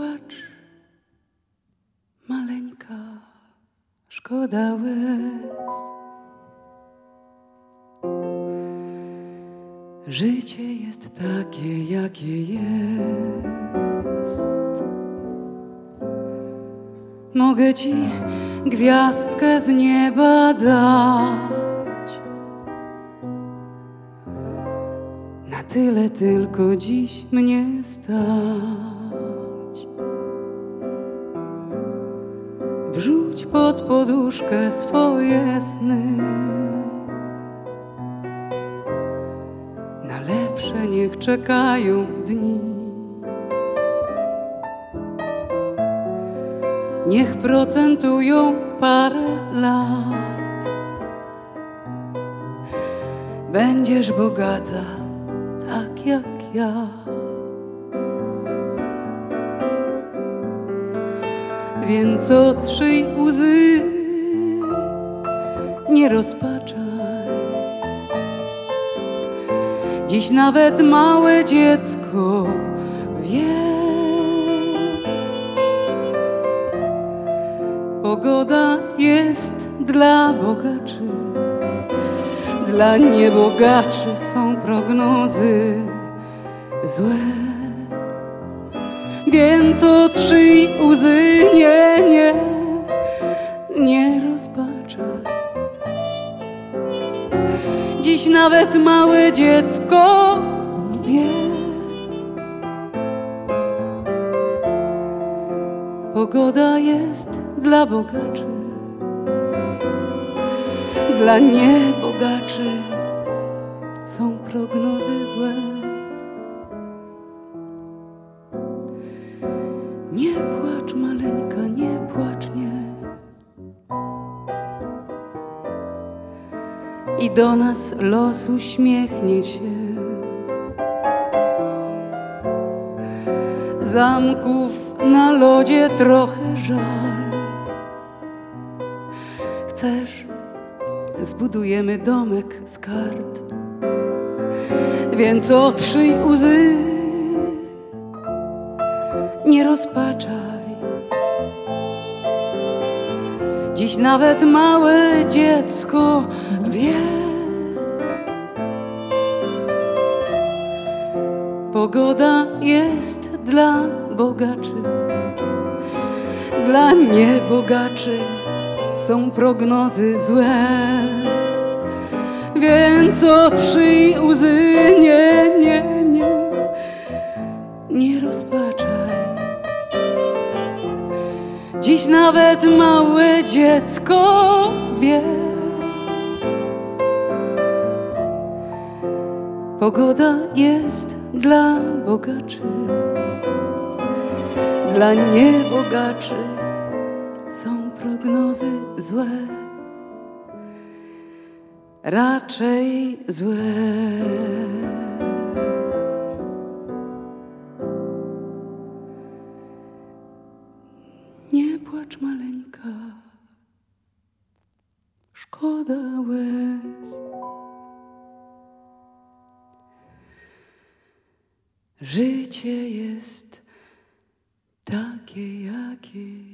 płacz, maleńka, szkoda łez. Życie jest takie, jakie jest. Mogę ci gwiazdkę z nieba dać. Na tyle tylko dziś mnie stać. Wrzuć pod poduszkę swoje sny. Na lepsze niech czekają dni. Niech procentują parę lat. Będziesz bogata, tak jak ja. Więc otrzyj łzy, nie rozpaczaj. Dziś nawet małe dziecko wie. Pogoda jest dla bogaczy, dla niebogaczy są prognozy złe. Więc otrzyj łzy, nie, nie, nie rozpaczaj. Dziś nawet małe dziecko wie. Pogoda jest dla bogaczy, dla niebogaczy są prognozy złe. Płacz, maleńka, nie płacz, nie. I do nas los uśmiechnie się. Zamków na lodzie trochę żal. Chcesz, zbudujemy domek z kart, więc otrzyj łzy nie rozpaczaj. Dziś nawet małe dziecko wie. Pogoda jest dla bogaczy, dla niebogaczy są prognozy złe. Więc otrzyj łzy, nie, nie, Dziś nawet małe dziecko wie. Pogoda jest dla bogaczy, dla niebogaczy są prognozy złe, raczej złe. Płacz, maleńka, szkoda łez. Życie jest takie, jakie.